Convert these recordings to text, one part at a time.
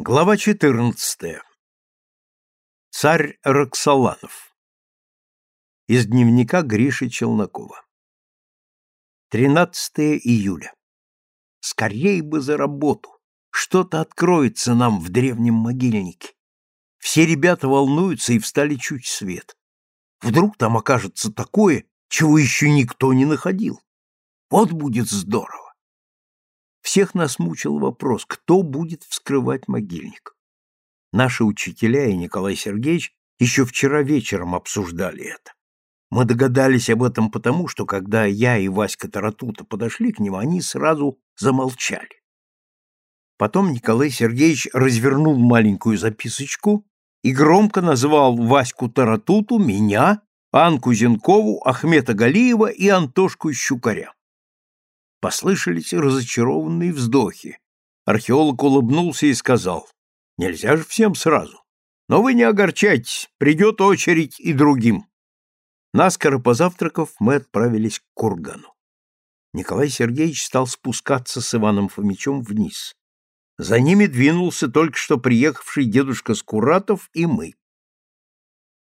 Глава 14. Царь Роксоланов. Из дневника Гриши Челнокова. 13 июля. Скорей бы за работу. Что-то откроется нам в древнем могильнике. Все ребята волнуются и встали чуть свет. Вдруг там окажется такое, чего еще никто не находил. Вот будет здорово. Всех нас мучил вопрос, кто будет вскрывать могильник. Наши учителя и Николай Сергеевич еще вчера вечером обсуждали это. Мы догадались об этом потому, что когда я и Васька Таратута подошли к ним, они сразу замолчали. Потом Николай Сергеевич развернул маленькую записочку и громко назвал Ваську Таратуту, меня, Анку Зенкову, Ахмета Галиева и Антошку Щукаря. Послышались разочарованные вздохи. Археолог улыбнулся и сказал, «Нельзя же всем сразу. Но вы не огорчайтесь, придет очередь и другим». Наскоро позавтракав, мы отправились к кургану. Николай Сергеевич стал спускаться с Иваном Фомичем вниз. За ними двинулся только что приехавший дедушка Скуратов и мы.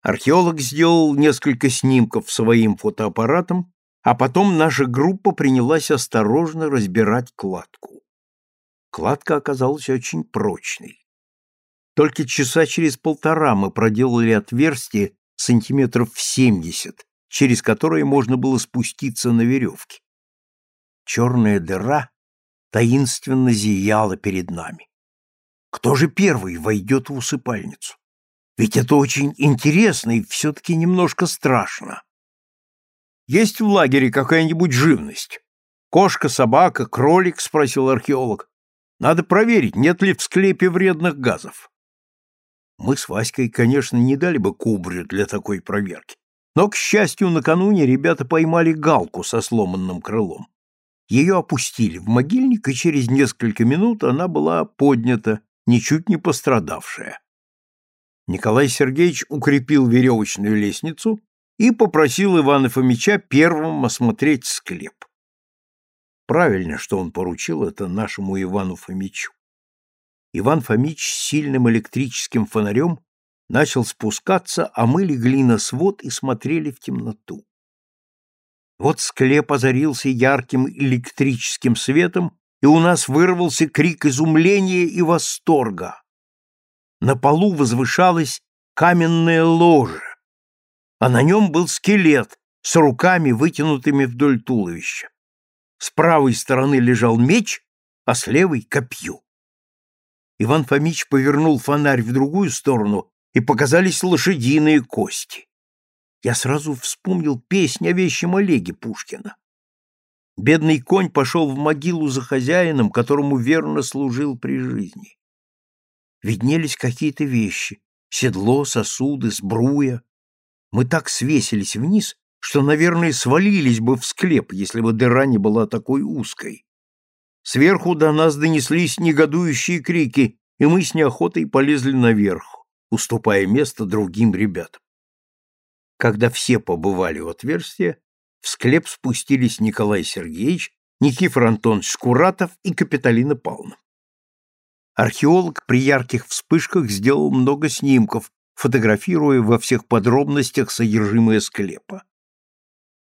Археолог сделал несколько снимков своим фотоаппаратом а потом наша группа принялась осторожно разбирать кладку. Кладка оказалась очень прочной. Только часа через полтора мы проделали отверстие сантиметров в семьдесят, через которое можно было спуститься на веревке. Черная дыра таинственно зияла перед нами. Кто же первый войдет в усыпальницу? Ведь это очень интересно и все-таки немножко страшно. Есть в лагере какая-нибудь живность? Кошка, собака, кролик? спросил археолог. Надо проверить, нет ли в склепе вредных газов. Мы с Васькой, конечно, не дали бы кубрю для такой проверки. Но, к счастью, накануне ребята поймали галку со сломанным крылом. Ее опустили в могильник, и через несколько минут она была поднята, ничуть не пострадавшая. Николай Сергеевич укрепил веревочную лестницу и попросил Ивана Фомича первым осмотреть склеп. Правильно, что он поручил это нашему Ивану Фомичу. Иван Фомич с сильным электрическим фонарем начал спускаться, а мы легли на свод и смотрели в темноту. Вот склеп озарился ярким электрическим светом, и у нас вырвался крик изумления и восторга. На полу возвышалась каменная ложа, а на нем был скелет с руками, вытянутыми вдоль туловища. С правой стороны лежал меч, а с левой — копье. Иван Фомич повернул фонарь в другую сторону, и показались лошадиные кости. Я сразу вспомнил песнь о вещем Олеге Пушкина. Бедный конь пошел в могилу за хозяином, которому верно служил при жизни. Виднелись какие-то вещи — седло, сосуды, сбруя, мы так свесились вниз, что, наверное, свалились бы в склеп, если бы дыра не была такой узкой. Сверху до нас донеслись негодующие крики, и мы с неохотой полезли наверх, уступая место другим ребятам. Когда все побывали у отверстия, в склеп спустились Николай Сергеевич, Никифор Антонович Скуратов и Капиталина Павловна. Археолог при ярких вспышках сделал много снимков, фотографируя во всех подробностях содержимое склепа.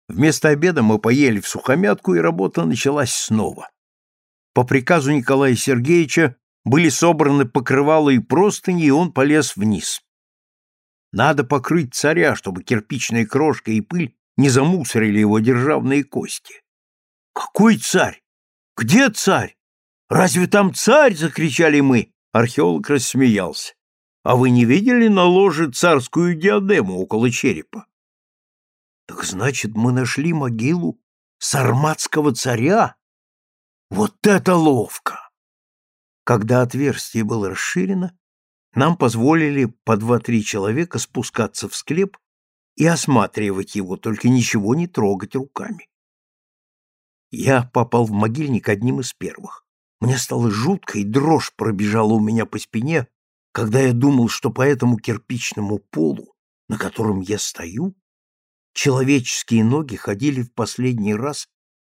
Вместо обеда мы поели в сухомятку, и работа началась снова. По приказу Николая Сергеевича были собраны покрывало и простыни, и он полез вниз. Надо покрыть царя, чтобы кирпичная крошка и пыль не замусорили его державные кости. «Какой царь? Где царь? Разве там царь?» — закричали мы. Археолог рассмеялся. А вы не видели на ложе царскую диадему около черепа? Так значит, мы нашли могилу сарматского царя? Вот это ловко! Когда отверстие было расширено, нам позволили по два-три человека спускаться в склеп и осматривать его, только ничего не трогать руками. Я попал в могильник одним из первых. Мне стало жутко, и дрожь пробежала у меня по спине, когда я думал, что по этому кирпичному полу, на котором я стою, человеческие ноги ходили в последний раз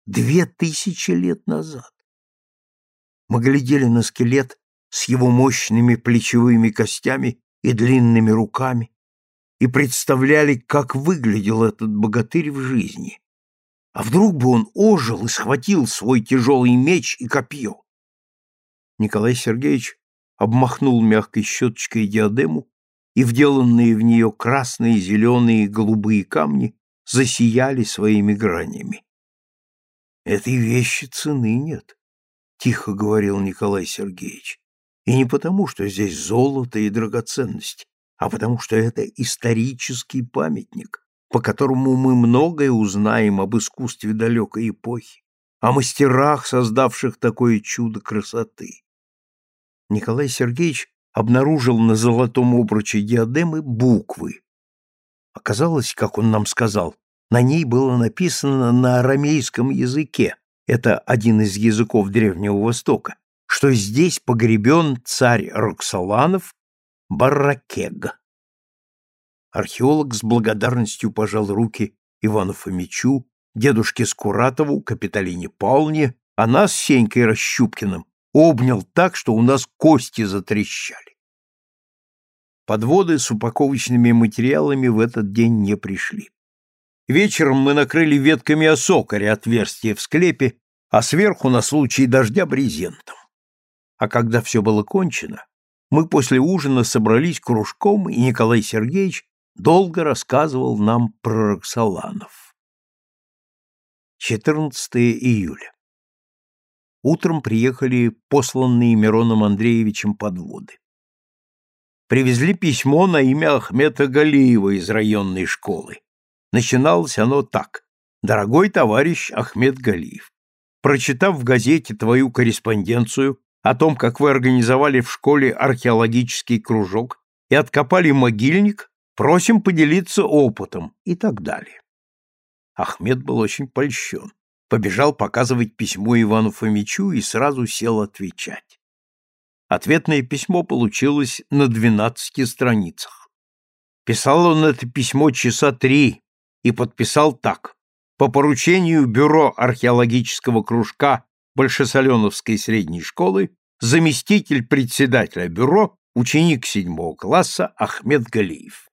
две тысячи лет назад. Мы глядели на скелет с его мощными плечевыми костями и длинными руками, и представляли, как выглядел этот богатырь в жизни. А вдруг бы он ожил и схватил свой тяжелый меч и копье? Николай Сергеевич обмахнул мягкой щеточкой диадему, и вделанные в нее красные, зеленые и голубые камни засияли своими гранями. «Этой вещи цены нет», — тихо говорил Николай Сергеевич. «И не потому, что здесь золото и драгоценность, а потому что это исторический памятник, по которому мы многое узнаем об искусстве далекой эпохи, о мастерах, создавших такое чудо красоты. Николай Сергеевич обнаружил на золотом обруче диадемы буквы. Оказалось, как он нам сказал, на ней было написано на арамейском языке, это один из языков Древнего Востока, что здесь погребен царь Роксоланов Барракег. Археолог с благодарностью пожал руки Ивану Фомичу, дедушке Скуратову, Капитолине Павловне, а нас с Сенькой Расщупкиным обнял так, что у нас кости затрещали. Подводы с упаковочными материалами в этот день не пришли. Вечером мы накрыли ветками осокаря отверстие в склепе, а сверху на случай дождя брезентом. А когда все было кончено, мы после ужина собрались кружком, и Николай Сергеевич долго рассказывал нам про Роксоланов. 14 июля. Утром приехали посланные Мироном Андреевичем подводы. Привезли письмо на имя Ахмета Галиева из районной школы. Начиналось оно так. «Дорогой товарищ Ахмед Галиев, прочитав в газете твою корреспонденцию о том, как вы организовали в школе археологический кружок и откопали могильник, просим поделиться опытом и так далее. Ахмед был очень польщен, побежал показывать письмо Ивану Фомичу и сразу сел отвечать. Ответное письмо получилось на двенадцати страницах. Писал он это письмо часа три и подписал так. По поручению Бюро археологического кружка Большесоленовской средней школы заместитель председателя бюро, ученик седьмого класса Ахмед Галиев.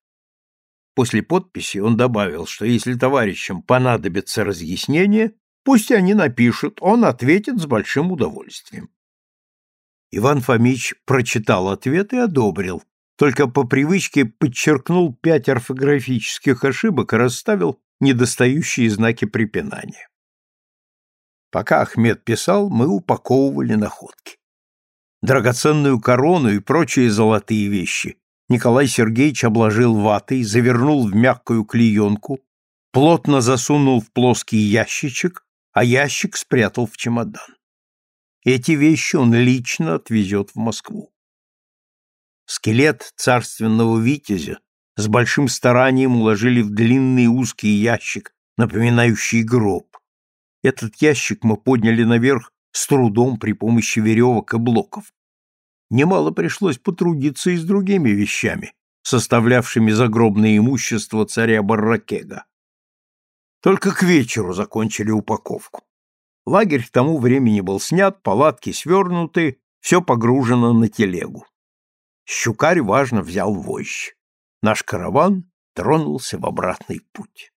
После подписи он добавил, что если товарищам понадобится разъяснение, пусть они напишут, он ответит с большим удовольствием. Иван Фомич прочитал ответ и одобрил, только по привычке подчеркнул пять орфографических ошибок и расставил недостающие знаки препинания. Пока Ахмед писал, мы упаковывали находки. Драгоценную корону и прочие золотые вещи Николай Сергеевич обложил ватой, завернул в мягкую клеенку, плотно засунул в плоский ящичек, а ящик спрятал в чемодан. Эти вещи он лично отвезет в Москву. Скелет царственного витязя с большим старанием уложили в длинный узкий ящик, напоминающий гроб. Этот ящик мы подняли наверх с трудом при помощи веревок и блоков. Немало пришлось потрудиться и с другими вещами, составлявшими загробное имущество царя Барракега. Только к вечеру закончили упаковку. Лагерь к тому времени был снят, палатки свернуты, все погружено на телегу. Щукарь важно взял вожжи. Наш караван тронулся в обратный путь.